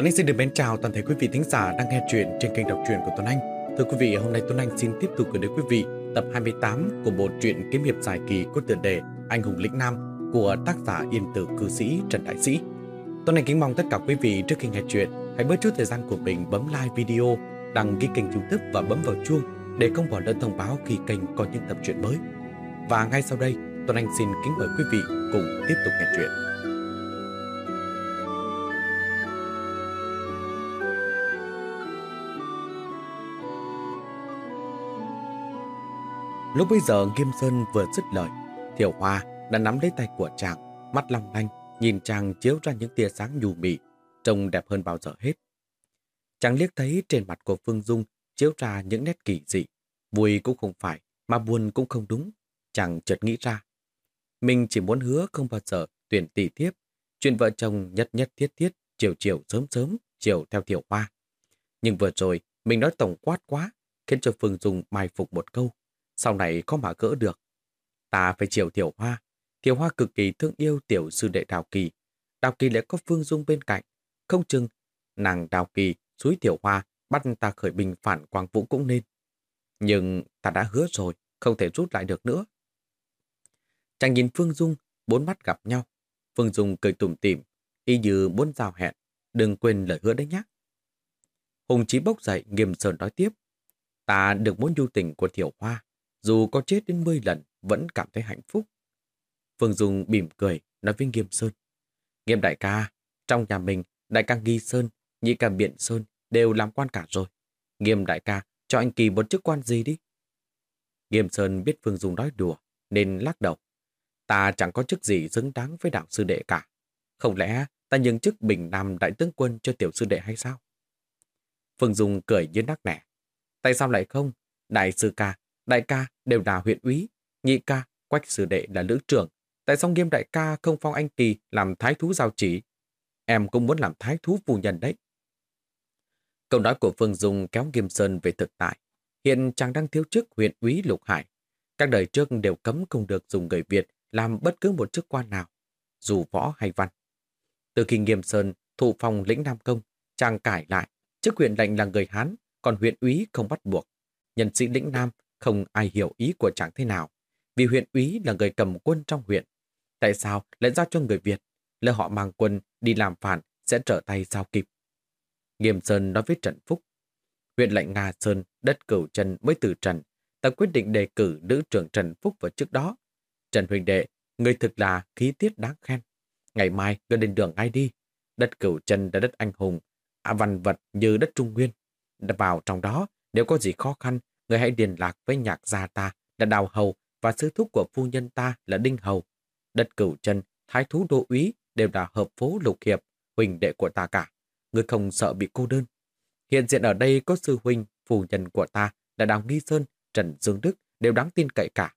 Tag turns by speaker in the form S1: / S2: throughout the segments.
S1: Tuấn Anh xin được mến chào toàn thể quý vị thính giả đang nghe chuyện trên kênh đọc truyện của Tuấn Anh. Thưa quý vị, hôm nay Tuấn Anh xin tiếp tục gửi đến quý vị tập 28 của bộ truyện kiếm hiệp dài kỳ có tựa đề Anh hùng lĩnh nam của tác giả yên tử cư sĩ Trần Đại Sĩ. Tuấn Anh kính mong tất cả quý vị trước khi nghe chuyện hãy bớt chút thời gian của mình bấm like video, đăng ký kênh youtube và bấm vào chuông để không bỏ lỡ thông báo khi kênh có những tập truyện mới. Và ngay sau đây, Tuấn Anh xin kính mời quý vị cùng tiếp tục nghe chuyện. Lúc bây giờ Nghiêm Sơn vừa dứt lời, Thiểu Hoa đã nắm lấy tay của chàng, mắt long lanh, nhìn chàng chiếu ra những tia sáng nhù mị, trông đẹp hơn bao giờ hết. Chàng liếc thấy trên mặt của Phương Dung chiếu ra những nét kỳ dị, vui cũng không phải, mà buồn cũng không đúng. Chàng chợt nghĩ ra, mình chỉ muốn hứa không bao giờ tuyển tỷ tiếp, chuyện vợ chồng nhất nhất thiết thiết, chiều chiều sớm sớm, chiều theo Thiểu Hoa. Nhưng vừa rồi, mình nói tổng quát quá, khiến cho Phương Dung mai phục một câu sau này có mà gỡ được. Ta phải chiều Tiểu Hoa. Tiểu Hoa cực kỳ thương yêu tiểu sư đệ Đào Kỳ. Đào Kỳ lại có Phương Dung bên cạnh. Không chừng, nàng Đào Kỳ suối Tiểu Hoa bắt ta khởi binh phản Quang Vũ cũng nên. Nhưng ta đã hứa rồi, không thể rút lại được nữa. Chàng nhìn Phương Dung, bốn mắt gặp nhau. Phương Dung cười tủm tỉm, y như muốn giao hẹn. Đừng quên lời hứa đấy nhé. Hùng Chí bốc dậy nghiêm sơn nói tiếp. Ta được muốn du tình của Tiểu Hoa, dù có chết đến 10 lần, vẫn cảm thấy hạnh phúc. Phương Dung mỉm cười, nói với Nghiêm Sơn. Nghiêm đại ca, trong nhà mình, đại ca Nghi Sơn, nhị ca Biện Sơn đều làm quan cả rồi. Nghiêm đại ca, cho anh Kỳ một chức quan gì đi. Nghiêm Sơn biết Phương Dung nói đùa, nên lắc đầu. Ta chẳng có chức gì xứng đáng với đạo sư đệ cả. Không lẽ ta nhường chức bình nam đại tướng quân cho tiểu sư đệ hay sao? Phương Dung cười như nắc nẻ. Tại sao lại không? Đại sư ca Đại ca đều là huyện úy, nhị ca, quách sư đệ là lữ trưởng. Tại sao nghiêm đại ca không phong anh Kỳ làm thái thú giao chỉ? Em cũng muốn làm thái thú phu nhân đấy. Câu nói của Phương Dung kéo Nghiêm Sơn về thực tại. Hiện chàng đang thiếu chức huyện úy Lục Hải. Các đời trước đều cấm không được dùng người Việt làm bất cứ một chức quan nào, dù võ hay văn. Từ khi Nghiêm Sơn thụ phòng lĩnh Nam Công, chàng cải lại, chức huyện lệnh là người Hán, còn huyện úy không bắt buộc. Nhân sĩ lĩnh Nam không ai hiểu ý của chàng thế nào, vì huyện úy là người cầm quân trong huyện. Tại sao lại giao cho người Việt? Lỡ họ mang quân đi làm phản sẽ trở tay sao kịp. Nghiêm Sơn nói với Trần Phúc. Huyện lệnh Nga Sơn, đất cửu trần mới từ trần. Ta quyết định đề cử nữ trưởng Trần Phúc vào trước đó. Trần Huỳnh Đệ, người thực là khí tiết đáng khen. Ngày mai, gần lên đường ngay đi. Đất cửu trần là đất anh hùng, à, văn vật như đất Trung Nguyên. Vào trong đó, nếu có gì khó khăn, người hãy liên lạc với nhạc gia ta là Đào Hầu và sư thúc của phu nhân ta là Đinh Hầu. Đất cửu chân, thái thú đô úy đều là hợp phố lục hiệp, huỳnh đệ của ta cả. Người không sợ bị cô đơn. Hiện diện ở đây có sư huynh, phu nhân của ta là Đào Nghi Sơn, Trần Dương Đức đều đáng tin cậy cả.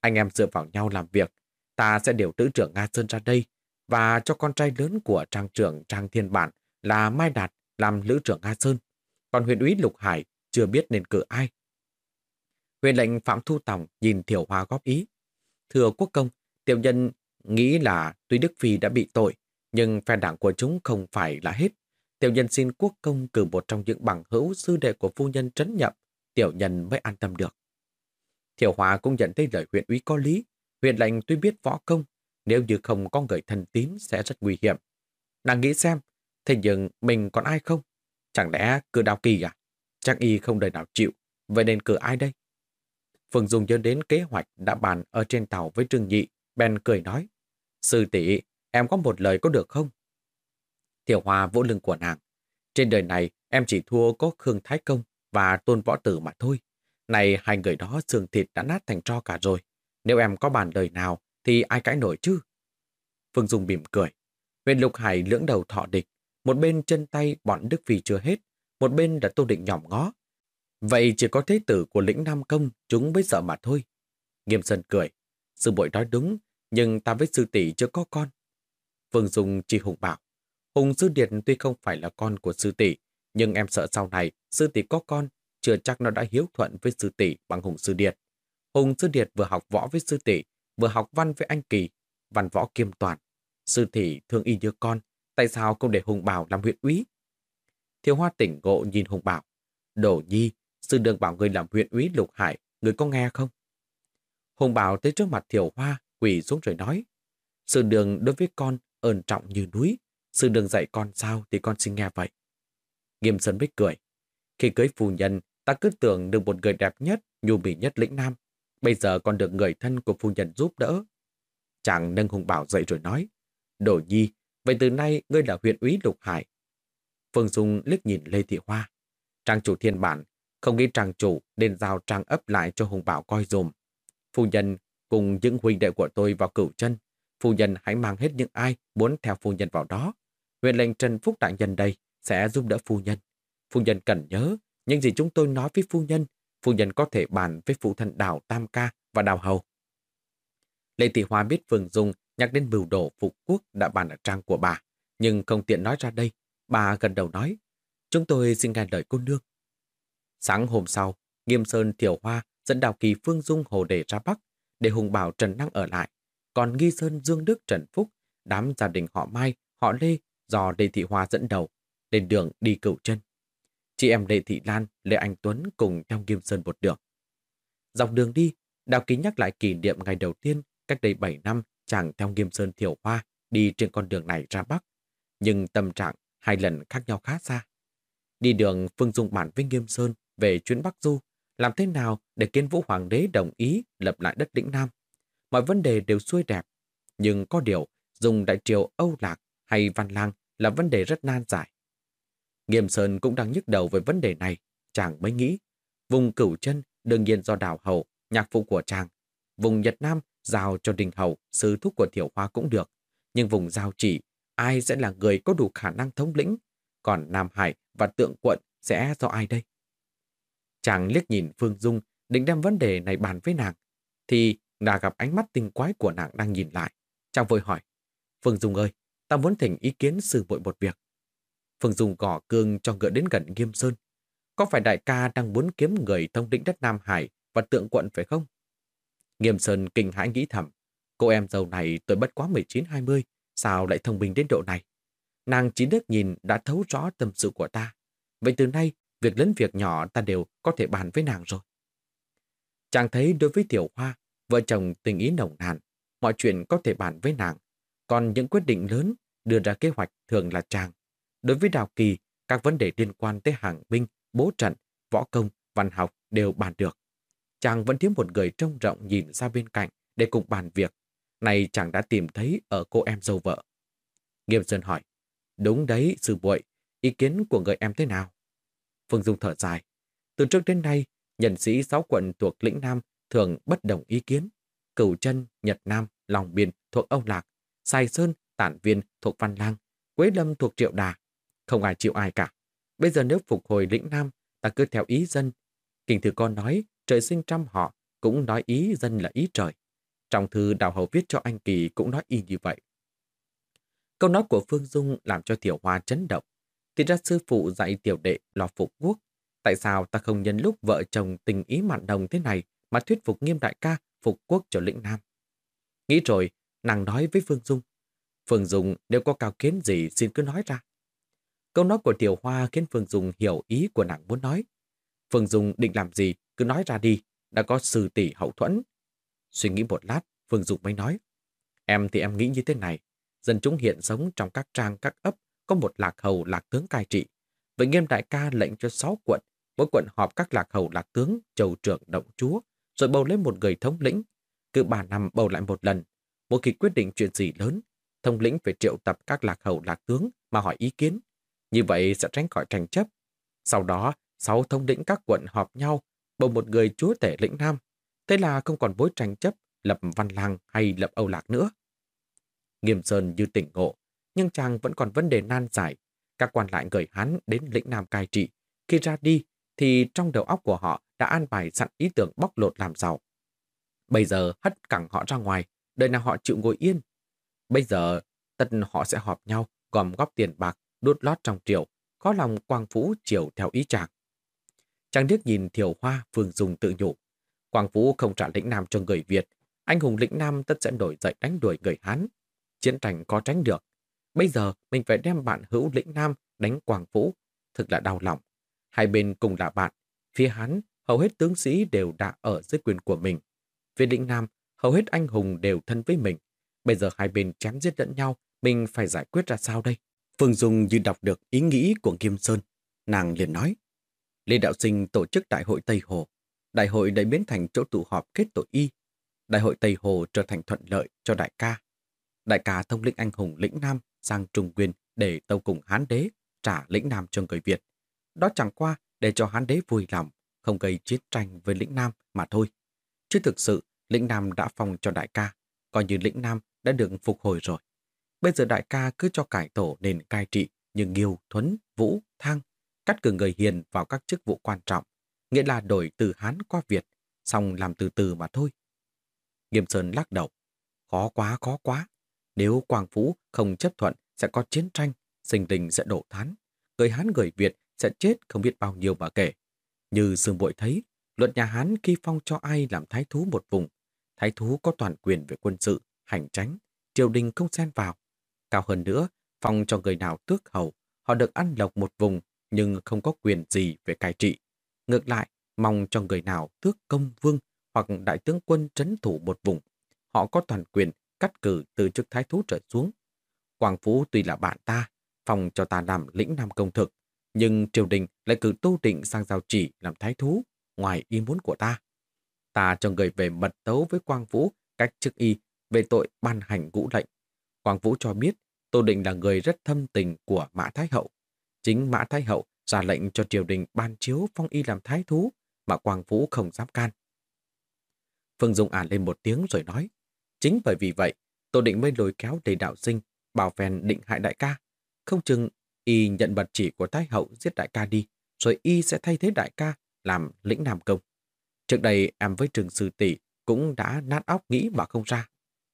S1: Anh em dựa vào nhau làm việc. Ta sẽ điều nữ trưởng Nga Sơn ra đây và cho con trai lớn của trang trưởng Trang Thiên Bản là Mai Đạt làm lữ trưởng Nga Sơn. Còn huyện úy Lục Hải chưa biết nên cử ai Huyền lệnh Phạm Thu Tòng nhìn Thiểu Hoa góp ý. Thưa quốc công, tiểu nhân nghĩ là tuy Đức Phi đã bị tội, nhưng phe đảng của chúng không phải là hết. Tiểu nhân xin quốc công cử một trong những bằng hữu sư đệ của phu nhân trấn nhậm, tiểu nhân mới an tâm được. Thiểu Hoa cũng nhận thấy lời huyện úy có lý. Huyện lệnh tuy biết võ công, nếu như không có người thân tín sẽ rất nguy hiểm. Nàng nghĩ xem, thế nhưng mình còn ai không? Chẳng lẽ cử đào kỳ à? Chắc y không đời nào chịu, vậy nên cử ai đây? Phương Dung nhớ đến kế hoạch đã bàn ở trên tàu với Trương Nhị, bèn cười nói, Sư tỷ em có một lời có được không? Tiểu Hoa vỗ lưng của nàng. Trên đời này, em chỉ thua có Khương Thái Công và Tôn Võ Tử mà thôi. Này, hai người đó xương thịt đã nát thành tro cả rồi. Nếu em có bàn lời nào, thì ai cãi nổi chứ? Phương Dung mỉm cười. Huyền Lục Hải lưỡng đầu thọ địch. Một bên chân tay bọn Đức Phi chưa hết. Một bên là Tô Định nhỏm ngó. Vậy chỉ có thế tử của lĩnh Nam Công chúng mới sợ mà thôi. Nghiêm Sơn cười. Sư bội nói đúng, nhưng ta với sư tỷ chưa có con. Phương Dung chỉ Hùng bảo. Hùng Sư Điệt tuy không phải là con của sư tỷ, nhưng em sợ sau này sư tỷ có con, chưa chắc nó đã hiếu thuận với sư tỷ bằng Hùng Sư Điệt. Hùng Sư Điệt vừa học võ với sư tỷ, vừa học văn với anh Kỳ, văn võ kiêm toàn. Sư tỷ thương y như con, tại sao không để Hùng Bảo làm huyện úy? thiếu Hoa tỉnh ngộ nhìn Hùng bảo. Đổ nhi, sư đường bảo người làm huyện úy Lục Hải, người có nghe không? Hùng bảo tới trước mặt Thiều Hoa, quỳ xuống rồi nói. Sư đường đối với con ơn trọng như núi. Sư đường dạy con sao thì con xin nghe vậy. Nghiêm Sơn Bích cười. Khi cưới phu nhân, ta cứ tưởng được một người đẹp nhất, nhu mì nhất lĩnh nam. Bây giờ còn được người thân của phu nhân giúp đỡ. Chàng nâng hùng bảo dậy rồi nói. Đổ nhi, vậy từ nay ngươi là huyện úy Lục Hải. Phương Dung liếc nhìn Lê Thị Hoa. Trang chủ thiên bản, không nghĩ trang chủ nên giao trang ấp lại cho hùng bảo coi dùm. Phu nhân cùng những huynh đệ của tôi vào cửu chân. Phu nhân hãy mang hết những ai muốn theo phu nhân vào đó. Huyện lệnh Trần Phúc Đại Nhân đây sẽ giúp đỡ phu nhân. Phu nhân cần nhớ, những gì chúng tôi nói với phu nhân, phu nhân có thể bàn với phụ thân đào Tam Ca và đào Hầu. Lê Thị Hoa biết Phương Dung nhắc đến mưu đồ phục quốc đã bàn ở trang của bà, nhưng không tiện nói ra đây. Bà gần đầu nói, chúng tôi xin nghe lời cô nương. Sáng hôm sau, Nghiêm Sơn Thiểu Hoa dẫn Đào Kỳ Phương Dung Hồ Đề ra Bắc, để Hùng Bảo Trần Năng ở lại. Còn Nghi Sơn Dương Đức Trần Phúc, đám gia đình họ Mai, họ Lê do Lê Thị Hoa dẫn đầu, lên đường đi cửu chân. Chị em Lê Thị Lan, Lê Anh Tuấn cùng theo Nghiêm Sơn một đường. Dọc đường đi, Đào kỳ nhắc lại kỷ niệm ngày đầu tiên cách đây 7 năm chàng theo Nghiêm Sơn Thiểu Hoa đi trên con đường này ra Bắc. Nhưng tâm trạng hai lần khác nhau khá xa. Đi đường Phương Dung bản với Nghiêm Sơn về chuyến Bắc Du, làm thế nào để kiến vũ hoàng đế đồng ý lập lại đất lĩnh Nam. Mọi vấn đề đều xuôi đẹp, nhưng có điều dùng đại triều Âu Lạc hay Văn Lang là vấn đề rất nan giải. Nghiêm Sơn cũng đang nhức đầu về vấn đề này, chàng mới nghĩ. Vùng cửu chân đương nhiên do đào hậu, nhạc phụ của chàng. Vùng Nhật Nam giao cho đình hậu, sứ thúc của thiểu hoa cũng được. Nhưng vùng giao chỉ, ai sẽ là người có đủ khả năng thống lĩnh? Còn Nam Hải và tượng quận sẽ do ai đây? Chàng liếc nhìn Phương Dung, định đem vấn đề này bàn với nàng. Thì đã gặp ánh mắt tinh quái của nàng đang nhìn lại. Chàng vội hỏi, Phương Dung ơi, ta muốn thỉnh ý kiến sư vội một việc. Phương Dung gõ cương cho ngựa đến gần Nghiêm Sơn. Có phải đại ca đang muốn kiếm người thông định đất Nam Hải và tượng quận phải không? Nghiêm Sơn kinh hãi nghĩ thầm. Cô em giàu này tuổi bất quá 19-20, sao lại thông minh đến độ này? Nàng chỉ nước nhìn đã thấu rõ tâm sự của ta. Vậy từ nay, việc lớn việc nhỏ ta đều có thể bàn với nàng rồi. Chàng thấy đối với Tiểu Hoa, vợ chồng tình ý nồng nàn, mọi chuyện có thể bàn với nàng. Còn những quyết định lớn đưa ra kế hoạch thường là chàng. Đối với Đào Kỳ, các vấn đề liên quan tới hàng binh, bố trận, võ công, văn học đều bàn được. Chàng vẫn thiếu một người trông rộng nhìn ra bên cạnh để cùng bàn việc. Này chàng đã tìm thấy ở cô em dâu vợ. Nghiêm Sơn hỏi, đúng đấy, sư muội ý kiến của người em thế nào? Phương Dung thở dài. Từ trước đến nay, nhân sĩ sáu quận thuộc lĩnh Nam thường bất đồng ý kiến. Cửu chân, Nhật Nam, Lòng Biên thuộc Âu Lạc, Sài Sơn, Tản Viên thuộc Văn Lang, Quế Lâm thuộc Triệu Đà. Không ai chịu ai cả. Bây giờ nếu phục hồi lĩnh Nam, ta cứ theo ý dân. Kinh thư con nói, trời sinh trăm họ, cũng nói ý dân là ý trời. Trong thư Đào Hầu viết cho anh Kỳ cũng nói y như vậy. Câu nói của Phương Dung làm cho Tiểu Hoa chấn động. Thì ra sư phụ dạy tiểu đệ lo phục quốc. Tại sao ta không nhân lúc vợ chồng tình ý mặn đồng thế này mà thuyết phục nghiêm đại ca phục quốc cho lĩnh Nam? Nghĩ rồi, nàng nói với Phương Dung. Phương Dung nếu có cao kiến gì xin cứ nói ra. Câu nói của Tiểu Hoa khiến Phương Dung hiểu ý của nàng muốn nói. Phương Dung định làm gì, cứ nói ra đi, đã có sư tỷ hậu thuẫn. Suy nghĩ một lát, Phương Dung mới nói. Em thì em nghĩ như thế này, dân chúng hiện sống trong các trang các ấp có một lạc hầu lạc tướng cai trị. Vậy nghiêm đại ca lệnh cho sáu quận, mỗi quận họp các lạc hầu lạc tướng, châu trưởng động chúa, rồi bầu lên một người thống lĩnh. Cứ ba năm bầu lại một lần. mỗi khi quyết định chuyện gì lớn, thống lĩnh phải triệu tập các lạc hầu lạc tướng mà hỏi ý kiến. Như vậy sẽ tránh khỏi tranh chấp. Sau đó, sáu thống lĩnh các quận họp nhau, bầu một người chúa tể lĩnh Nam. Thế là không còn bối tranh chấp lập văn lang hay lập Âu Lạc nữa. Nghiêm Sơn như tỉnh ngộ, nhưng chàng vẫn còn vấn đề nan giải. Các quan lại gửi hắn đến lĩnh Nam cai trị. Khi ra đi, thì trong đầu óc của họ đã an bài sẵn ý tưởng bóc lột làm giàu. Bây giờ hất cẳng họ ra ngoài, đời nào họ chịu ngồi yên. Bây giờ, tất họ sẽ họp nhau, gom góp tiền bạc, đốt lót trong triều, có lòng quang phú triều theo ý chàng. Chàng điếc nhìn thiểu hoa Phương Dung tự nhủ. Quang Phú không trả lĩnh Nam cho người Việt. Anh hùng lĩnh Nam tất sẽ nổi dậy đánh đuổi người Hán. Chiến tranh có tránh được. Bây giờ mình phải đem bạn hữu lĩnh Nam đánh Quang Phú. thực là đau lòng. Hai bên cùng là bạn. Phía hắn, hầu hết tướng sĩ đều đã ở dưới quyền của mình. Phía lĩnh Nam, hầu hết anh hùng đều thân với mình. Bây giờ hai bên chém giết lẫn nhau, mình phải giải quyết ra sao đây? Phương Dung như đọc được ý nghĩ của Kim Sơn. Nàng liền nói, Lê Đạo Sinh tổ chức Đại hội Tây Hồ. Đại hội đã biến thành chỗ tụ họp kết tội y. Đại hội Tây Hồ trở thành thuận lợi cho đại ca. Đại ca thông lĩnh anh hùng lĩnh Nam sang Trung Nguyên để tâu cùng Hán Đế trả lĩnh Nam cho người Việt. Đó chẳng qua để cho Hán Đế vui lòng, không gây chiến tranh với lĩnh Nam mà thôi. Chứ thực sự, lĩnh Nam đã phong cho đại ca, coi như lĩnh Nam đã được phục hồi rồi. Bây giờ đại ca cứ cho cải tổ nền cai trị như Nghiêu, Thuấn, Vũ, Thang, cắt cử người hiền vào các chức vụ quan trọng, nghĩa là đổi từ Hán qua Việt, xong làm từ từ mà thôi. Nghiêm Sơn lắc đầu. Khó quá, khó quá. Nếu Quang Phú không chấp thuận sẽ có chiến tranh, sinh linh sẽ đổ thán. Người Hán người Việt sẽ chết không biết bao nhiêu mà kể. Như Dương Bội thấy, luật nhà Hán khi phong cho ai làm thái thú một vùng. Thái thú có toàn quyền về quân sự, hành tránh, triều đình không xen vào. Cao hơn nữa, phong cho người nào tước hầu, họ được ăn lộc một vùng nhưng không có quyền gì về cai trị. Ngược lại, mong cho người nào tước công vương hoặc đại tướng quân trấn thủ một vùng, họ có toàn quyền cắt cử từ chức thái thú trở xuống. Quảng Phú tuy là bạn ta, phòng cho ta làm lĩnh nam công thực, nhưng triều đình lại cử Tô Định sang giao chỉ làm thái thú, ngoài ý muốn của ta. Ta cho người về mật tấu với Quang Vũ cách chức y về tội ban hành ngũ lệnh. Quang Vũ cho biết Tô Định là người rất thâm tình của Mã Thái Hậu. Chính Mã Thái Hậu ra lệnh cho triều đình ban chiếu phong y làm thái thú mà Quang Vũ không dám can. Phương Dung ả lên một tiếng rồi nói Chính bởi vì vậy, Tô Định mới lôi kéo đầy đạo sinh bảo phèn định hại đại ca. Không chừng y nhận bật chỉ của Thái Hậu giết đại ca đi, rồi y sẽ thay thế đại ca làm lĩnh Nam Công. Trước đây em với trường sư tỷ cũng đã nát óc nghĩ mà không ra.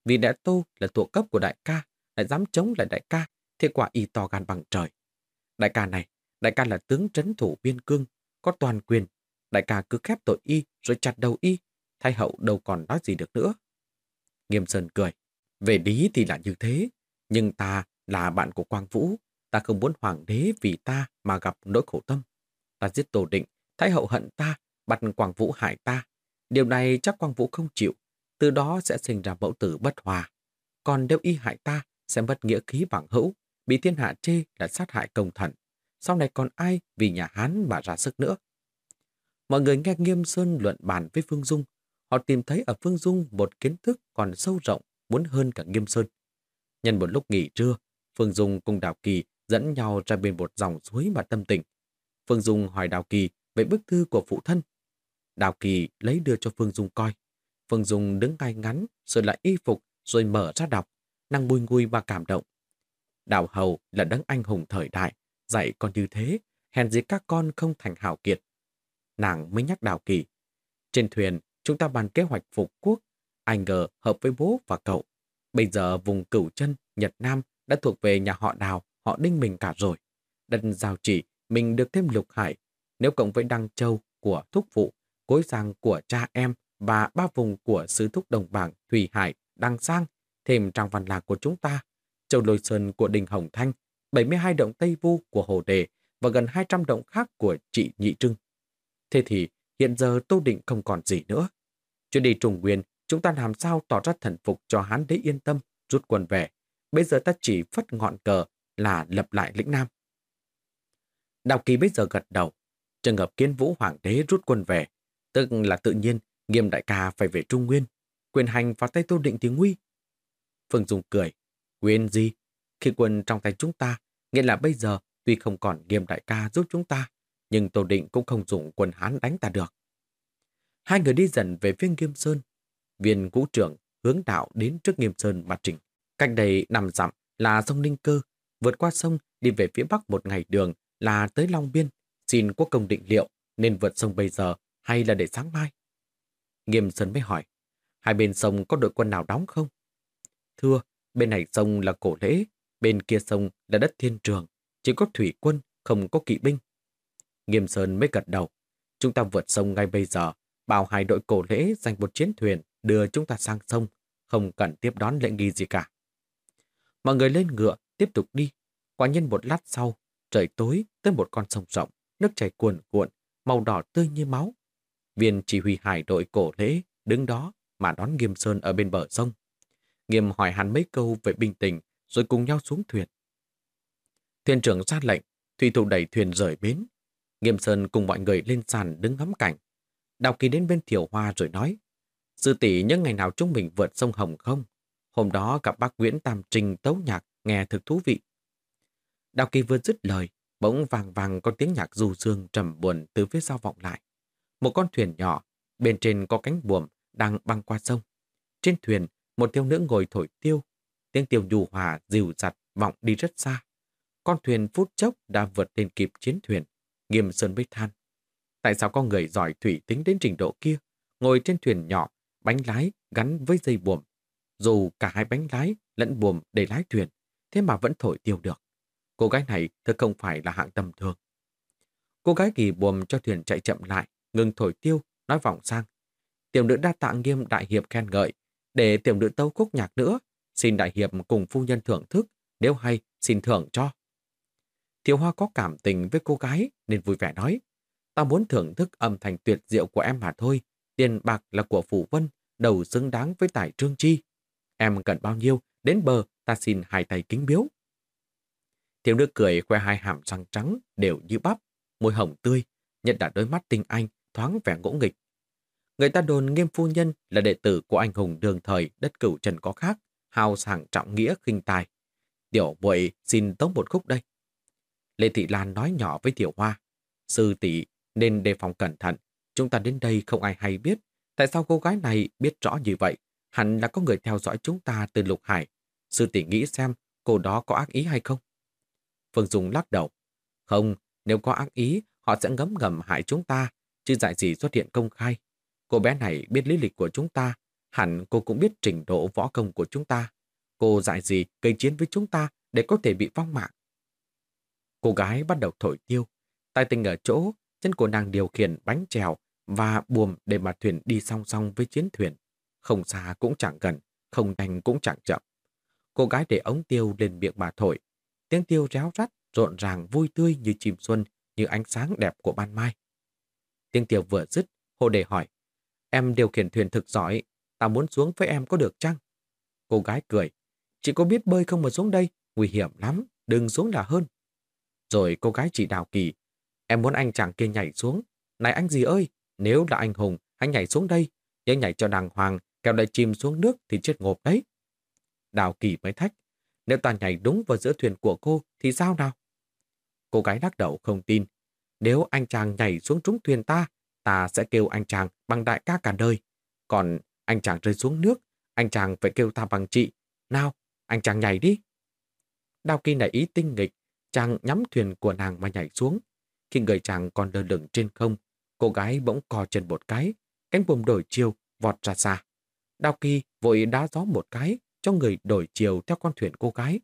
S1: Vì đã tô là thuộc cấp của đại ca, lại dám chống lại đại ca, thì quả y to gan bằng trời. Đại ca này, đại ca là tướng trấn thủ biên cương, có toàn quyền. Đại ca cứ khép tội y rồi chặt đầu y, thái hậu đâu còn nói gì được nữa. Nghiêm Sơn cười. Về lý thì là như thế, nhưng ta là bạn của Quang Vũ, ta không muốn hoàng đế vì ta mà gặp nỗi khổ tâm. Ta giết Tô Định, Thái hậu hận ta, bắt Quang Vũ hại ta. Điều này chắc Quang Vũ không chịu, từ đó sẽ sinh ra mẫu tử bất hòa. Còn nếu y hại ta, sẽ mất nghĩa khí bằng hữu, bị thiên hạ chê là sát hại công thần. Sau này còn ai vì nhà Hán mà ra sức nữa? Mọi người nghe Nghiêm Sơn luận bàn với Phương Dung. Họ tìm thấy ở Phương Dung một kiến thức còn sâu rộng, muốn hơn cả Nghiêm Sơn. Nhân một lúc nghỉ trưa, Phương Dung cùng Đào Kỳ dẫn nhau ra bên một dòng suối mà tâm tình. Phương Dung hỏi Đào Kỳ về bức thư của phụ thân. Đào Kỳ lấy đưa cho Phương Dung coi. Phương Dung đứng ngay ngắn, rồi lại y phục, rồi mở ra đọc. Năng bùi ngùi và cảm động. Đào Hầu là đấng anh hùng thời đại, dạy con như thế, hèn gì các con không thành hảo kiệt. Nàng mới nhắc Đào Kỳ. Trên thuyền, chúng ta bàn kế hoạch phục quốc. Anh ngờ hợp với bố và cậu. Bây giờ vùng cửu chân, Nhật Nam đã thuộc về nhà họ Đào, họ Đinh mình cả rồi. đần giao chỉ, mình được thêm lục hải. Nếu cộng với Đăng Châu của thúc phụ, cối giang của cha em và ba vùng của sứ thúc đồng bảng Thủy Hải, Đăng Sang, thêm trang văn lạc của chúng ta, Châu Lôi Sơn của Đình Hồng Thanh, 72 động Tây Vu của Hồ Đề và gần 200 động khác của chị Nhị Trưng. Thế thì hiện giờ Tô Định không còn gì nữa. Chuyện đi trùng nguyên, chúng ta làm sao tỏ ra thần phục cho hán đế yên tâm, rút quân về. Bây giờ ta chỉ phất ngọn cờ là lập lại lĩnh Nam. Đào Kỳ bây giờ gật đầu. Trường hợp kiến vũ hoàng đế rút quân về, tức là tự nhiên nghiêm đại ca phải về Trung Nguyên. Quyền hành vào tay Tô Định thì nguy. Phương Dung cười. Quyền gì? Khi quân trong tay chúng ta, nghĩa là bây giờ tuy không còn nghiêm đại ca giúp chúng ta, nhưng Tô Định cũng không dùng quân Hán đánh ta được. Hai người đi dần về phía Nghiêm Sơn. Viên cũ trưởng hướng đạo đến trước Nghiêm Sơn mà trình. Cách đây nằm dặm là sông Ninh Cơ, vượt qua sông đi về phía bắc một ngày đường là tới Long Biên, xin quốc công định liệu nên vượt sông bây giờ hay là để sáng mai? Nghiêm Sơn mới hỏi, hai bên sông có đội quân nào đóng không? Thưa, bên này sông là cổ lễ, bên kia sông là đất thiên trường, chỉ có thủy quân, không có kỵ binh. Nghiêm Sơn mới gật đầu, chúng ta vượt sông ngay bây giờ, bảo hai đội cổ lễ dành một chiến thuyền đưa chúng ta sang sông, không cần tiếp đón lệnh nghi gì cả. Mọi người lên ngựa, tiếp tục đi. Quả nhiên một lát sau, trời tối tới một con sông rộng, nước chảy cuồn cuộn, màu đỏ tươi như máu. Viên chỉ huy hải đội cổ lễ đứng đó mà đón Nghiêm Sơn ở bên bờ sông. Nghiêm hỏi hắn mấy câu về bình tình rồi cùng nhau xuống thuyền. Thuyền trưởng ra lệnh, thủy thủ đẩy thuyền rời bến. Nghiêm Sơn cùng mọi người lên sàn đứng ngắm cảnh. Đào Kỳ đến bên Thiểu Hoa rồi nói, Sư tỷ những ngày nào chúng mình vượt sông Hồng không? Hôm đó gặp bác Nguyễn Tam Trinh tấu nhạc nghe thực thú vị. Đào Kỳ vừa dứt lời, bỗng vàng vàng có tiếng nhạc du dương trầm buồn từ phía sau vọng lại. Một con thuyền nhỏ, bên trên có cánh buồm đang băng qua sông. Trên thuyền, một thiếu nữ ngồi thổi tiêu. Tiếng tiêu nhu hòa dịu dặt vọng đi rất xa. Con thuyền phút chốc đã vượt lên kịp chiến thuyền. Nghiêm Sơn bích than. Tại sao có người giỏi thủy tính đến trình độ kia, ngồi trên thuyền nhỏ, bánh lái gắn với dây buồm. Dù cả hai bánh lái lẫn buồm để lái thuyền, thế mà vẫn thổi tiêu được. Cô gái này thật không phải là hạng tầm thường. Cô gái kỳ buồm cho thuyền chạy chậm lại, ngừng thổi tiêu, nói vọng sang. Tiểu nữ đa tạ nghiêm đại hiệp khen ngợi, để tiểu nữ tấu khúc nhạc nữa, xin đại hiệp cùng phu nhân thưởng thức, nếu hay xin thưởng cho. Tiểu Hoa có cảm tình với cô gái nên vui vẻ nói, ta muốn thưởng thức âm thanh tuyệt diệu của em mà thôi, tiền bạc là của phụ Vân, đầu xứng đáng với tài trương chi. Em cần bao nhiêu, đến bờ ta xin hai tay kính biếu. Thiếu nữ cười khoe hai hàm răng trắng đều như bắp, môi hồng tươi, nhận đã đôi mắt tinh anh, thoáng vẻ ngỗ nghịch. Người ta đồn nghiêm phu nhân là đệ tử của anh hùng đường thời đất cửu trần có khác, hào sảng trọng nghĩa khinh tài. Tiểu muội xin tống một khúc đây. Lê Thị Lan nói nhỏ với Tiểu Hoa, sư tỷ nên đề phòng cẩn thận, chúng ta đến đây không ai hay biết. Tại sao cô gái này biết rõ như vậy? Hẳn là có người theo dõi chúng ta từ lục hải. Sư tỷ nghĩ xem cô đó có ác ý hay không? Phương Dung lắc đầu. Không, nếu có ác ý, họ sẽ ngấm ngầm hại chúng ta, chứ dạy gì xuất hiện công khai. Cô bé này biết lý lịch của chúng ta, hẳn cô cũng biết trình độ võ công của chúng ta. Cô dạy gì gây chiến với chúng ta để có thể bị vong mạng. Cô gái bắt đầu thổi tiêu. Tay tình ở chỗ, chân của nàng điều khiển bánh trèo và buồm để mà thuyền đi song song với chiến thuyền. Không xa cũng chẳng gần, không nhanh cũng chẳng chậm. Cô gái để ống tiêu lên miệng bà thổi. Tiếng tiêu réo rắt, rộn ràng vui tươi như chìm xuân, như ánh sáng đẹp của ban mai. Tiếng tiêu vừa dứt, hồ đề hỏi. Em điều khiển thuyền thực giỏi, ta muốn xuống với em có được chăng? Cô gái cười. Chị có biết bơi không mà xuống đây? Nguy hiểm lắm, đừng xuống là hơn. Rồi cô gái chỉ đào kỳ. Em muốn anh chàng kia nhảy xuống. Này anh gì ơi, nếu là anh Hùng, anh nhảy xuống đây. Nhớ nhảy cho đàng hoàng, kèo lại chìm xuống nước thì chết ngộp đấy. Đào kỳ mới thách. Nếu ta nhảy đúng vào giữa thuyền của cô thì sao nào? Cô gái đắc đầu không tin. Nếu anh chàng nhảy xuống trúng thuyền ta, ta sẽ kêu anh chàng bằng đại ca cả đời. Còn anh chàng rơi xuống nước, anh chàng phải kêu ta bằng chị. Nào, anh chàng nhảy đi. Đào kỳ nảy ý tinh nghịch, chàng nhắm thuyền của nàng mà nhảy xuống. Khi người chàng còn lơ lửng trên không, cô gái bỗng co chân một cái, cánh buồm đổi chiều, vọt ra xa. Đào kỳ vội đá gió một cái, cho người đổi chiều theo con thuyền cô gái.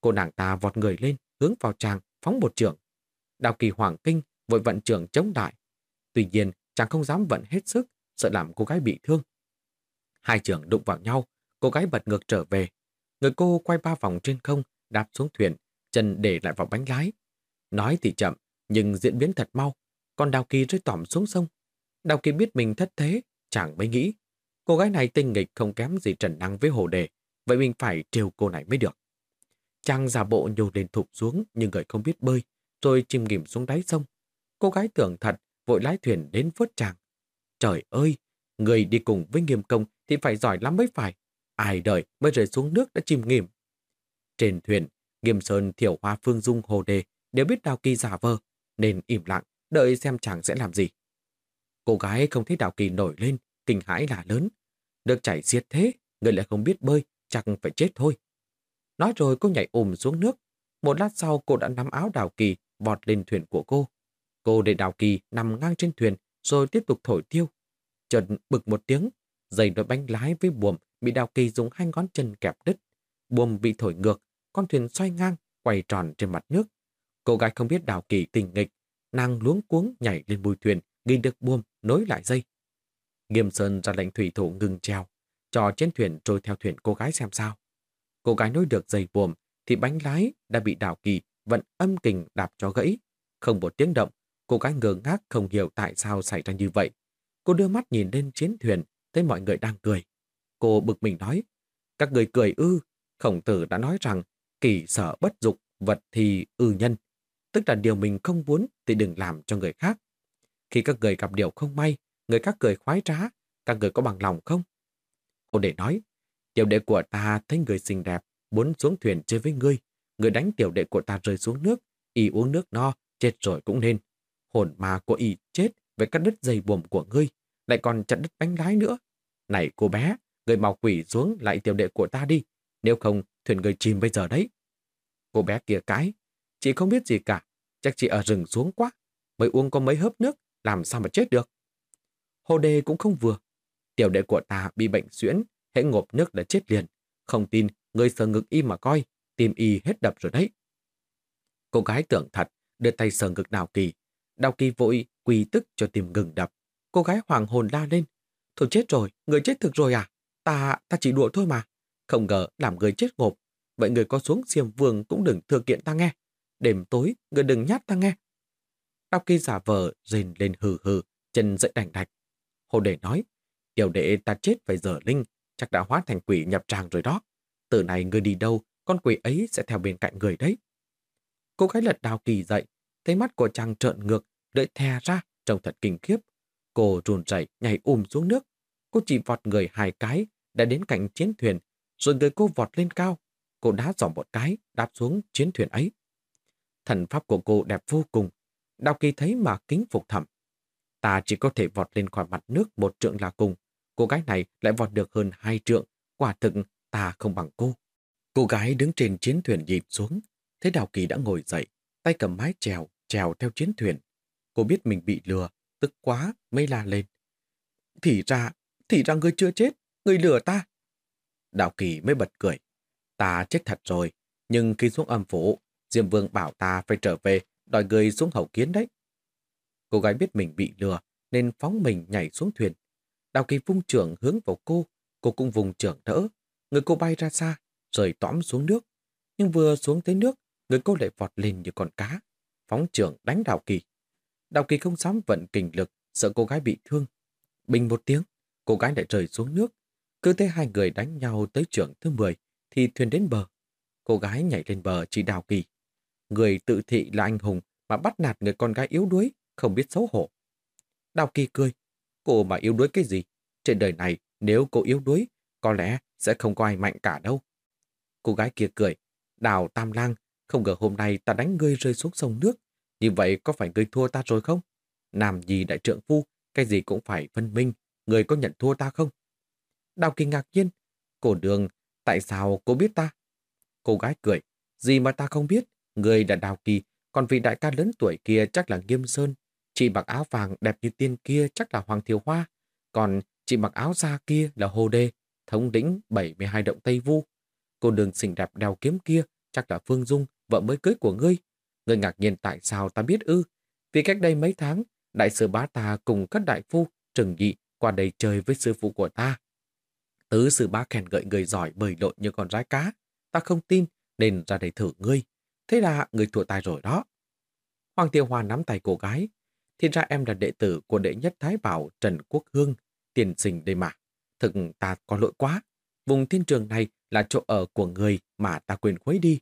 S1: Cô nàng ta vọt người lên, hướng vào chàng, phóng một trường. Đào kỳ hoảng kinh, vội vận trưởng chống lại. Tuy nhiên, chàng không dám vận hết sức, sợ làm cô gái bị thương. Hai trưởng đụng vào nhau, cô gái bật ngược trở về. Người cô quay ba vòng trên không, đạp xuống thuyền, chân để lại vào bánh lái. Nói thì chậm, nhưng diễn biến thật mau. con Đào Kỳ rơi tỏm xuống sông. Đào Kỳ biết mình thất thế, chẳng mới nghĩ. Cô gái này tinh nghịch không kém gì trần năng với hồ đề, vậy mình phải trêu cô này mới được. Chàng giả bộ nhô lên thụp xuống nhưng người không biết bơi, rồi chìm nghỉm xuống đáy sông. Cô gái tưởng thật, vội lái thuyền đến vớt chàng. Trời ơi, người đi cùng với nghiêm công thì phải giỏi lắm mới phải. Ai đời mới rơi xuống nước đã chìm nghỉm. Trên thuyền, Nghiêm Sơn, Thiểu Hoa, Phương Dung, Hồ Đề đều biết Đào Kỳ giả vờ, nên im lặng, đợi xem chàng sẽ làm gì. Cô gái không thấy Đào Kỳ nổi lên, kinh hãi là lớn. Được chảy xiết thế, người lại không biết bơi, chắc phải chết thôi. Nói rồi cô nhảy ùm xuống nước. Một lát sau cô đã nắm áo Đào Kỳ vọt lên thuyền của cô. Cô để Đào Kỳ nằm ngang trên thuyền rồi tiếp tục thổi tiêu. Chợt bực một tiếng, dây đôi bánh lái với buồm bị Đào Kỳ dùng hai ngón chân kẹp đứt. Buồm bị thổi ngược, con thuyền xoay ngang, quay tròn trên mặt nước. Cô gái không biết đảo Kỳ tình nghịch, nàng luống cuống nhảy lên bùi thuyền, ghi được buồm, nối lại dây. Nghiêm Sơn ra lệnh thủy thủ ngừng treo, cho trên thuyền trôi theo thuyền cô gái xem sao. Cô gái nối được dây buồm thì bánh lái đã bị đảo Kỳ vận âm kình đạp cho gãy. Không một tiếng động, cô gái ngơ ngác không hiểu tại sao xảy ra như vậy. Cô đưa mắt nhìn lên chiến thuyền, thấy mọi người đang cười. Cô bực mình nói, các người cười ư, khổng tử đã nói rằng kỳ sở bất dục, vật thì ư nhân. Tức là điều mình không muốn thì đừng làm cho người khác. Khi các người gặp điều không may, người khác cười khoái trá, các người có bằng lòng không? Cô để nói, tiểu đệ của ta thấy người xinh đẹp, muốn xuống thuyền chơi với ngươi. Người đánh tiểu đệ của ta rơi xuống nước, y uống nước no, chết rồi cũng nên. Hồn ma của y chết với các đứt dây buồm của ngươi, lại còn chặt đứt bánh lái nữa. Này cô bé, người mau quỷ xuống lại tiểu đệ của ta đi, nếu không thuyền người chìm bây giờ đấy. Cô bé kia cái, chị không biết gì cả, chắc chị ở rừng xuống quá, mới uống có mấy hớp nước, làm sao mà chết được. Hồ đề cũng không vừa, tiểu đệ của ta bị bệnh suyễn, hễ ngộp nước đã chết liền. Không tin, người sờ ngực y mà coi, tim y hết đập rồi đấy. Cô gái tưởng thật, đưa tay sờ ngực Đào Kỳ. Đào Kỳ vội quỳ tức cho tim ngừng đập. Cô gái hoàng hồn la lên. Thôi chết rồi, người chết thực rồi à? Ta, ta chỉ đùa thôi mà. Không ngờ làm người chết ngộp. Vậy người có xuống xiêm vương cũng đừng thừa kiện ta nghe. Đêm tối, người đừng nhát ta nghe. Đào Kỳ giả vờ, rền lên hừ hừ, chân dậy đành đạch. Hồ đệ nói, tiểu đệ ta chết phải dở linh, chắc đã hóa thành quỷ nhập tràng rồi đó. Từ này người đi đâu, con quỷ ấy sẽ theo bên cạnh người đấy. Cô gái lật đào kỳ dậy, thấy mắt của chàng trợn ngược, đợi thè ra, trông thật kinh khiếp. Cô run rẩy nhảy ùm xuống nước. Cô chỉ vọt người hai cái, đã đến cạnh chiến thuyền, rồi người cô vọt lên cao. Cô đá giỏ một cái, đáp xuống chiến thuyền ấy. Thần pháp của cô đẹp vô cùng. Đào kỳ thấy mà kính phục thẩm. Ta chỉ có thể vọt lên khỏi mặt nước một trượng là cùng. Cô gái này lại vọt được hơn hai trượng. Quả thực ta không bằng cô. Cô gái đứng trên chiến thuyền nhìn xuống. Thấy Đào Kỳ đã ngồi dậy, tay cầm mái chèo, chèo theo chiến thuyền. Cô biết mình bị lừa, tức quá, mới la lên. Thì ra, thì ra ngươi chưa chết, ngươi lừa ta. Đào Kỳ mới bật cười. Ta chết thật rồi, nhưng khi xuống âm phủ, Diêm Vương bảo ta phải trở về, đòi người xuống hậu kiến đấy. Cô gái biết mình bị lừa, nên phóng mình nhảy xuống thuyền. Đào Kỳ vung trưởng hướng vào cô, cô cũng vùng trưởng đỡ. Người cô bay ra xa, rời tõm xuống nước. Nhưng vừa xuống tới nước, người cô lại vọt lên như con cá. Phóng trưởng đánh Đào Kỳ. Đào Kỳ không dám vận kình lực, sợ cô gái bị thương. Bình một tiếng, cô gái lại rời xuống nước. Cứ thế hai người đánh nhau tới trưởng thứ 10, thì thuyền đến bờ. Cô gái nhảy lên bờ chỉ Đào Kỳ. Người tự thị là anh hùng mà bắt nạt người con gái yếu đuối, không biết xấu hổ. Đào Kỳ cười. Cô mà yếu đuối cái gì? Trên đời này, nếu cô yếu đuối, có lẽ sẽ không có ai mạnh cả đâu. Cô gái kia cười. Đào Tam Lang, không ngờ hôm nay ta đánh ngươi rơi xuống sông nước. Như vậy có phải ngươi thua ta rồi không? Nam gì đại trượng phu, cái gì cũng phải phân minh. Ngươi có nhận thua ta không? Đào Kỳ ngạc nhiên. cổ đường, tại sao cô biết ta? Cô gái cười. Gì mà ta không biết? Người đã Đào Kỳ, còn vị đại ca lớn tuổi kia chắc là Nghiêm Sơn. Chị mặc áo vàng đẹp như tiên kia chắc là Hoàng Thiều Hoa. Còn chị mặc áo da kia là Hồ Đê, thống lĩnh 72 động Tây Vu. Cô đường xinh đẹp đeo kiếm kia chắc là Phương Dung, vợ mới cưới của ngươi. Ngươi ngạc nhiên tại sao ta biết ư? Vì cách đây mấy tháng, đại sư bá ta cùng các đại phu trừng nhị qua đây chơi với sư phụ của ta. Tứ sư bá khen gợi người giỏi bời lội như con rái cá. Ta không tin, nên ra đây thử ngươi. Thế là người thua tài rồi đó. Hoàng Tiêu Hoa nắm tay cô gái. Thì ra em là đệ tử của đệ nhất Thái Bảo Trần Quốc Hương, tiền sinh đây mà. Thực ta có lỗi quá. Vùng thiên trường này là chỗ ở của người mà ta quên khuấy đi.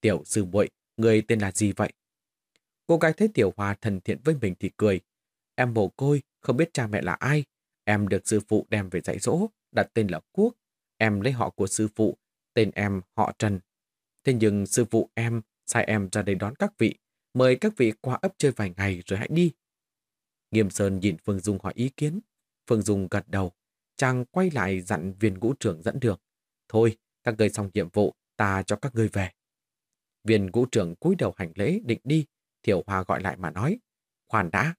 S1: Tiểu sư muội, người tên là gì vậy? Cô gái thấy Tiểu Hoa thân thiện với mình thì cười. Em mồ côi, không biết cha mẹ là ai. Em được sư phụ đem về dạy dỗ, đặt tên là Quốc. Em lấy họ của sư phụ, tên em họ Trần. Thế nhưng sư phụ em sai em ra đây đón các vị. Mời các vị qua ấp chơi vài ngày rồi hãy đi. Nghiêm Sơn nhìn Phương Dung hỏi ý kiến. Phương Dung gật đầu. Chàng quay lại dặn viên ngũ trưởng dẫn đường. Thôi, các người xong nhiệm vụ, ta cho các ngươi về. Viên ngũ trưởng cúi đầu hành lễ định đi, Thiểu Hoa gọi lại mà nói. Khoan đã.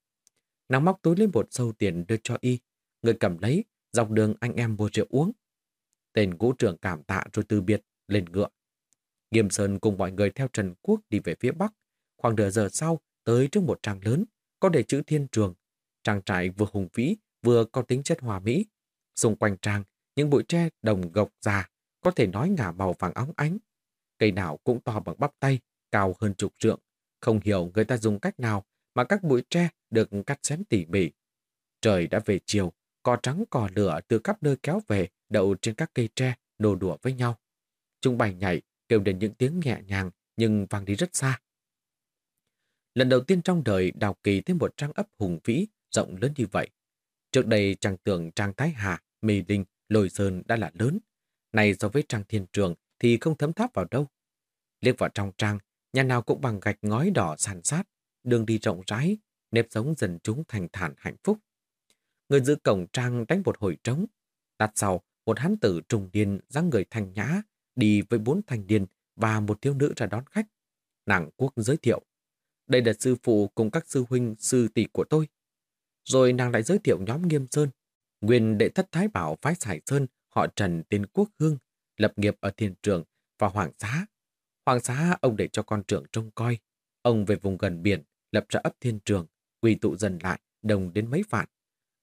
S1: Nàng móc túi lên một sâu tiền đưa cho y. Người cầm lấy, dọc đường anh em mua rượu uống. Tên ngũ trưởng cảm tạ rồi từ biệt, lên ngựa. Nghiêm Sơn cùng mọi người theo Trần Quốc đi về phía Bắc. Khoảng nửa giờ sau, tới trước một trang lớn, có đề chữ thiên trường. Trang trại vừa hùng vĩ, vừa có tính chất hòa mỹ. Xung quanh trang, những bụi tre đồng gộc già, có thể nói ngả màu vàng óng ánh. Cây nào cũng to bằng bắp tay, cao hơn chục trượng. Không hiểu người ta dùng cách nào mà các bụi tre được cắt xén tỉ mỉ. Trời đã về chiều, cò trắng cò lửa từ khắp nơi kéo về, đậu trên các cây tre, nô đùa với nhau. Chúng bày nhảy, kêu đến những tiếng nhẹ nhàng, nhưng vang đi rất xa. Lần đầu tiên trong đời Đào Kỳ thấy một trang ấp hùng vĩ, rộng lớn như vậy. Trước đây trang tưởng trang Thái Hà, Mê Linh, Lôi Sơn đã là lớn. Này so với trang Thiên Trường thì không thấm tháp vào đâu. Liếc vào trong trang, nhà nào cũng bằng gạch ngói đỏ sàn sát, đường đi rộng rãi, nếp sống dần chúng thành thản hạnh phúc. Người giữ cổng trang đánh một hồi trống. Đặt sau, một hán tử trùng điên dáng người thanh nhã, đi với bốn thanh niên và một thiếu nữ ra đón khách. Nàng quốc giới thiệu. Đây là sư phụ cùng các sư huynh, sư tỷ của tôi. Rồi nàng lại giới thiệu nhóm Nghiêm Sơn. Nguyên đệ thất Thái Bảo phái Sải Sơn, họ Trần tên Quốc Hương, lập nghiệp ở thiên trường và Hoàng Xá. Hoàng Xá ông để cho con trưởng trông coi. Ông về vùng gần biển, lập ra ấp thiên trường, quy tụ dân lại, đồng đến mấy vạn.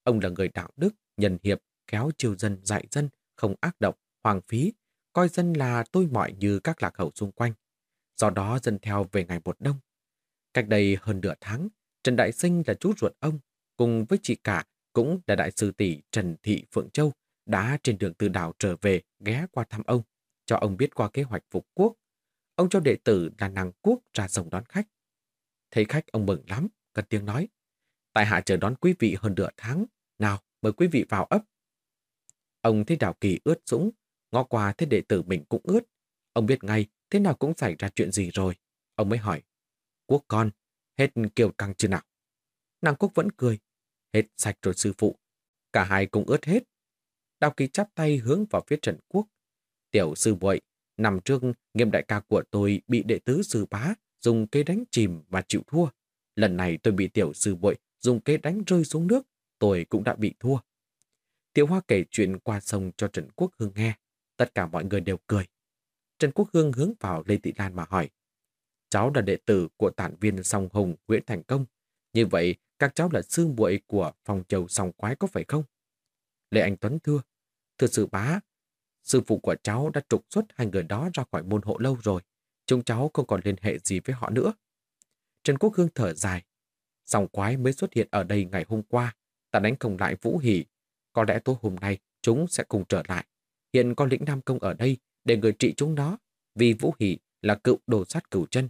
S1: Ông là người đạo đức, nhân hiệp, kéo chiều dân dạy dân, không ác độc, hoàng phí, coi dân là tôi mọi như các lạc hậu xung quanh. Do đó dân theo về ngày một đông. Cách đây hơn nửa tháng, Trần Đại Sinh là chú ruột ông, cùng với chị cả cũng là đại sư tỷ Trần Thị Phượng Châu đã trên đường từ đảo trở về ghé qua thăm ông, cho ông biết qua kế hoạch phục quốc. Ông cho đệ tử là nàng quốc ra sông đón khách. Thấy khách ông mừng lắm, cần tiếng nói. Tại hạ chờ đón quý vị hơn nửa tháng. Nào, mời quý vị vào ấp. Ông thấy đảo Kỳ ướt sũng, ngó qua thấy đệ tử mình cũng ướt. Ông biết ngay thế nào cũng xảy ra chuyện gì rồi. Ông mới hỏi, quốc con, hết kiều căng chưa nào? Nàng quốc vẫn cười, hết sạch rồi sư phụ. Cả hai cũng ướt hết. Đào Kỳ chắp tay hướng vào phía Trần Quốc. Tiểu sư muội nằm trước nghiêm đại ca của tôi bị đệ tứ sư bá dùng cây đánh chìm và chịu thua. Lần này tôi bị tiểu sư muội dùng cây đánh rơi xuống nước, tôi cũng đã bị thua. Tiểu Hoa kể chuyện qua sông cho Trần Quốc Hương nghe. Tất cả mọi người đều cười. Trần Quốc Hương hướng vào Lê Thị Lan mà hỏi. Cháu là đệ tử của tản viên Song Hùng Nguyễn Thành Công. Như vậy, các cháu là sư muội của phòng chầu song quái có phải không? Lê Anh Tuấn thưa. Thưa sư bá, sư phụ của cháu đã trục xuất hai người đó ra khỏi môn hộ lâu rồi. Chúng cháu không còn liên hệ gì với họ nữa. Trần Quốc Hương thở dài. Song quái mới xuất hiện ở đây ngày hôm qua. Ta đánh không lại Vũ Hỷ. Có lẽ tối hôm nay chúng sẽ cùng trở lại. Hiện có lĩnh Nam Công ở đây để người trị chúng nó. Vì Vũ Hỷ là cựu đồ sát cửu chân.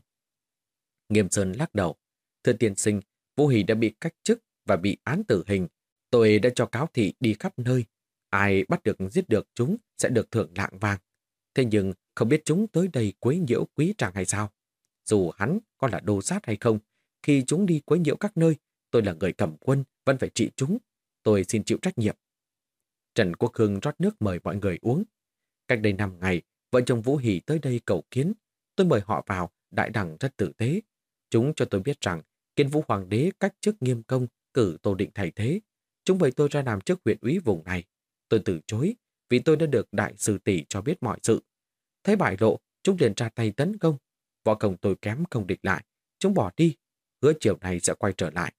S1: Nghiêm Sơn lắc đầu. Thưa tiên sinh, Vũ Hỷ đã bị cách chức và bị án tử hình. Tôi đã cho cáo thị đi khắp nơi. Ai bắt được giết được chúng sẽ được thưởng lạng vàng. Thế nhưng không biết chúng tới đây quấy nhiễu quý tràng hay sao. Dù hắn có là đồ sát hay không, khi chúng đi quấy nhiễu các nơi, tôi là người cầm quân, vẫn phải trị chúng. Tôi xin chịu trách nhiệm. Trần Quốc Hưng rót nước mời mọi người uống. Cách đây 5 ngày, vợ chồng Vũ Hỷ tới đây cầu kiến. Tôi mời họ vào, đại đẳng rất tử tế. Chúng cho tôi biết rằng kiến vũ hoàng đế cách chức nghiêm công, cử Tô Định thay thế. Chúng mời tôi ra làm chức huyện úy vùng này. Tôi từ chối, vì tôi đã được đại sư tỷ cho biết mọi sự. Thấy bại lộ, chúng liền ra tay tấn công. Võ công tôi kém không địch lại. Chúng bỏ đi, hứa chiều này sẽ quay trở lại.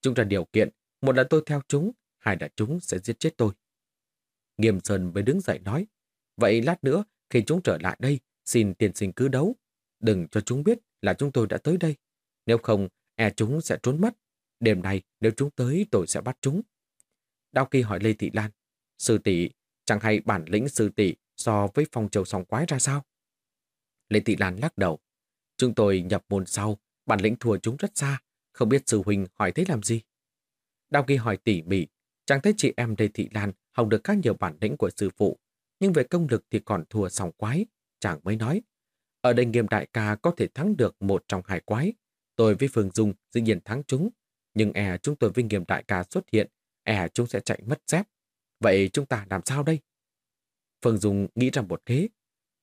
S1: Chúng ra điều kiện, một là tôi theo chúng, hai là chúng sẽ giết chết tôi. Nghiêm Sơn mới đứng dậy nói, vậy lát nữa khi chúng trở lại đây, xin tiền sinh cứ đấu. Đừng cho chúng biết là chúng tôi đã tới đây. Nếu không, e chúng sẽ trốn mất. Đêm nay, nếu chúng tới, tôi sẽ bắt chúng. Đao Kỳ hỏi Lê Thị Lan, sư tỷ chẳng hay bản lĩnh sư tỷ so với phong châu song quái ra sao? Lê Thị Lan lắc đầu. Chúng tôi nhập môn sau, bản lĩnh thua chúng rất xa, không biết sư huynh hỏi thế làm gì. Đao Kỳ hỏi tỉ mỉ, chẳng thấy chị em Lê Thị Lan học được các nhiều bản lĩnh của sư phụ, nhưng về công lực thì còn thua sòng quái, chàng mới nói. Ở đây nghiêm đại ca có thể thắng được một trong hai quái. Tôi với Phương Dung dĩ nhiên thắng chúng, nhưng e chúng tôi với nghiêm đại ca xuất hiện, e chúng sẽ chạy mất dép. Vậy chúng ta làm sao đây? Phương Dung nghĩ ra một kế.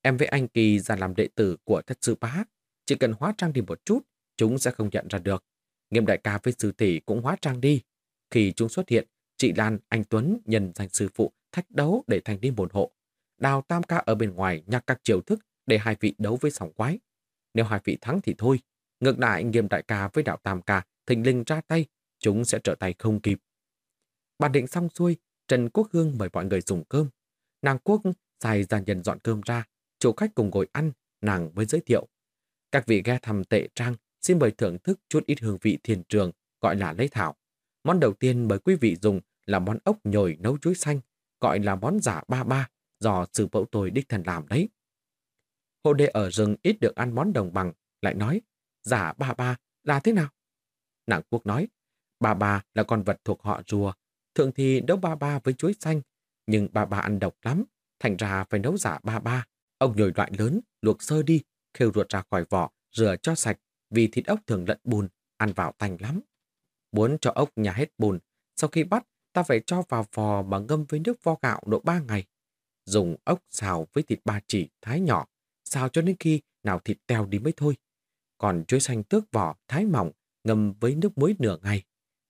S1: Em với anh Kỳ ra làm đệ tử của thất sư bá. Chỉ cần hóa trang đi một chút, chúng sẽ không nhận ra được. Nghiêm đại ca với sư tỷ cũng hóa trang đi. Khi chúng xuất hiện, chị Lan, anh Tuấn nhân danh sư phụ thách đấu để thành đi một hộ. Đào Tam ca ở bên ngoài nhắc các chiều thức để hai vị đấu với sòng quái. Nếu hai vị thắng thì thôi. Ngược lại nghiêm đại ca với đạo Tam ca thình linh ra tay, chúng sẽ trở tay không kịp. Bàn định xong xuôi, Trần Quốc Hương mời mọi người dùng cơm. Nàng Quốc xài gia nhân dọn cơm ra, chủ khách cùng ngồi ăn, nàng mới giới thiệu. Các vị ghe thăm tệ trang xin mời thưởng thức chút ít hương vị thiền trường gọi là lấy thảo. Món đầu tiên mời quý vị dùng là món ốc nhồi nấu chuối xanh, gọi là món giả ba ba, do sư phụ tôi đích thần làm đấy. Hồ đệ ở rừng ít được ăn món đồng bằng, lại nói, giả ba ba là thế nào? Nàng quốc nói, ba ba là con vật thuộc họ rùa, thường thì nấu ba ba với chuối xanh, nhưng ba ba ăn độc lắm, thành ra phải nấu giả ba ba. Ông nhồi loại lớn, luộc sơ đi, khêu ruột ra khỏi vỏ, rửa cho sạch, vì thịt ốc thường lẫn bùn, ăn vào tanh lắm. Muốn cho ốc nhà hết bùn, sau khi bắt, ta phải cho vào vò mà ngâm với nước vo gạo độ 3 ngày. Dùng ốc xào với thịt ba chỉ thái nhỏ, xào cho đến khi nào thịt teo đi mới thôi. Còn chuối xanh tước vỏ thái mỏng, ngâm với nước muối nửa ngày.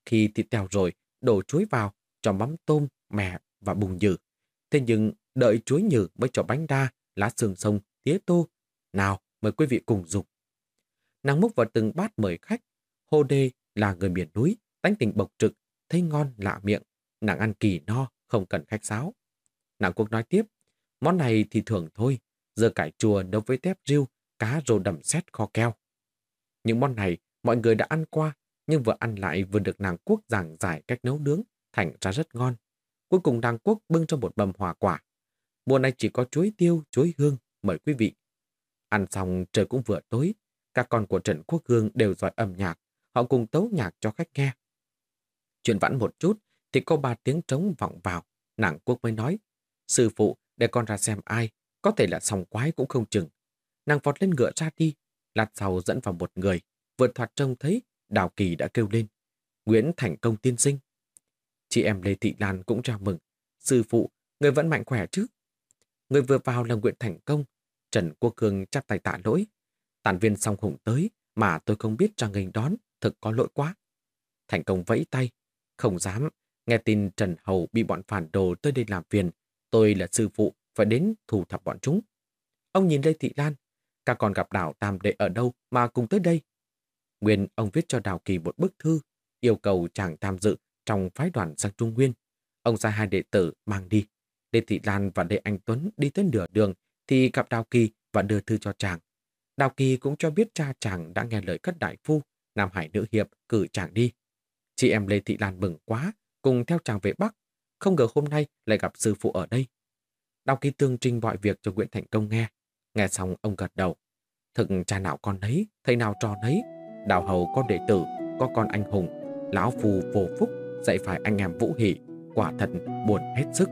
S1: Khi thịt teo rồi, đổ chuối vào, cho mắm tôm, mè và bùng nhừ. Thế nhưng đợi chuối nhừ mới cho bánh đa, lá sườn sông, tía tô. Nào, mời quý vị cùng dùng. Nàng múc vào từng bát mời khách. Hồ Đê là người miền núi, tánh tình bộc trực, thấy ngon lạ miệng. Nàng ăn kỳ no, không cần khách sáo. Nàng quốc nói tiếp, món này thì thường thôi, giờ cải chùa nấu với tép riêu, cá rô đầm xét kho keo. Những món này mọi người đã ăn qua, nhưng vừa ăn lại vừa được nàng quốc giảng giải cách nấu nướng, thành ra rất ngon. Cuối cùng nàng quốc bưng cho một bầm hòa quả. Mùa này chỉ có chuối tiêu, chuối hương, mời quý vị. Ăn xong trời cũng vừa tối, các con của Trần Quốc Hương đều giỏi âm nhạc, họ cùng tấu nhạc cho khách nghe. Chuyện vãn một chút, thì có ba tiếng trống vọng vào, nàng quốc mới nói, sư phụ, để con ra xem ai, có thể là sòng quái cũng không chừng. Nàng vọt lên ngựa ra đi, lát sau dẫn vào một người, vượt thoạt trông thấy, Đào Kỳ đã kêu lên, Nguyễn Thành Công tiên sinh. Chị em Lê Thị Lan cũng chào mừng, sư phụ, người vẫn mạnh khỏe chứ? Người vừa vào là Nguyễn Thành Công, Trần Quốc Cương chắp tay tạ lỗi. Tàn viên song hùng tới mà tôi không biết ra nghênh đón, thực có lỗi quá. Thành Công vẫy tay, không dám, nghe tin Trần Hầu bị bọn phản đồ tới đây làm phiền, tôi là sư phụ, phải đến thù thập bọn chúng. Ông nhìn Lê Thị Lan, các còn gặp đảo Tam Đệ ở đâu mà cùng tới đây? Nguyên ông viết cho Đào Kỳ một bức thư, yêu cầu chàng tham dự trong phái đoàn sang Trung Nguyên. Ông sai hai đệ tử mang đi. Lê Thị Lan và Lê Anh Tuấn đi tới nửa đường thì gặp Đào Kỳ và đưa thư cho chàng. Đào Kỳ cũng cho biết cha chàng đã nghe lời cất đại phu, Nam Hải Nữ Hiệp cử chàng đi. Chị em Lê Thị Lan mừng quá, cùng theo chàng về Bắc. Không ngờ hôm nay lại gặp sư phụ ở đây. Đào Kỳ tương trình mọi việc cho Nguyễn Thành Công nghe. Nghe xong ông gật đầu. Thực cha nào con nấy, thầy nào trò nấy. Đào hầu có đệ tử, có con anh hùng. Lão phù vô phúc, dạy phải anh em vũ hỷ. Quả thật buồn hết sức.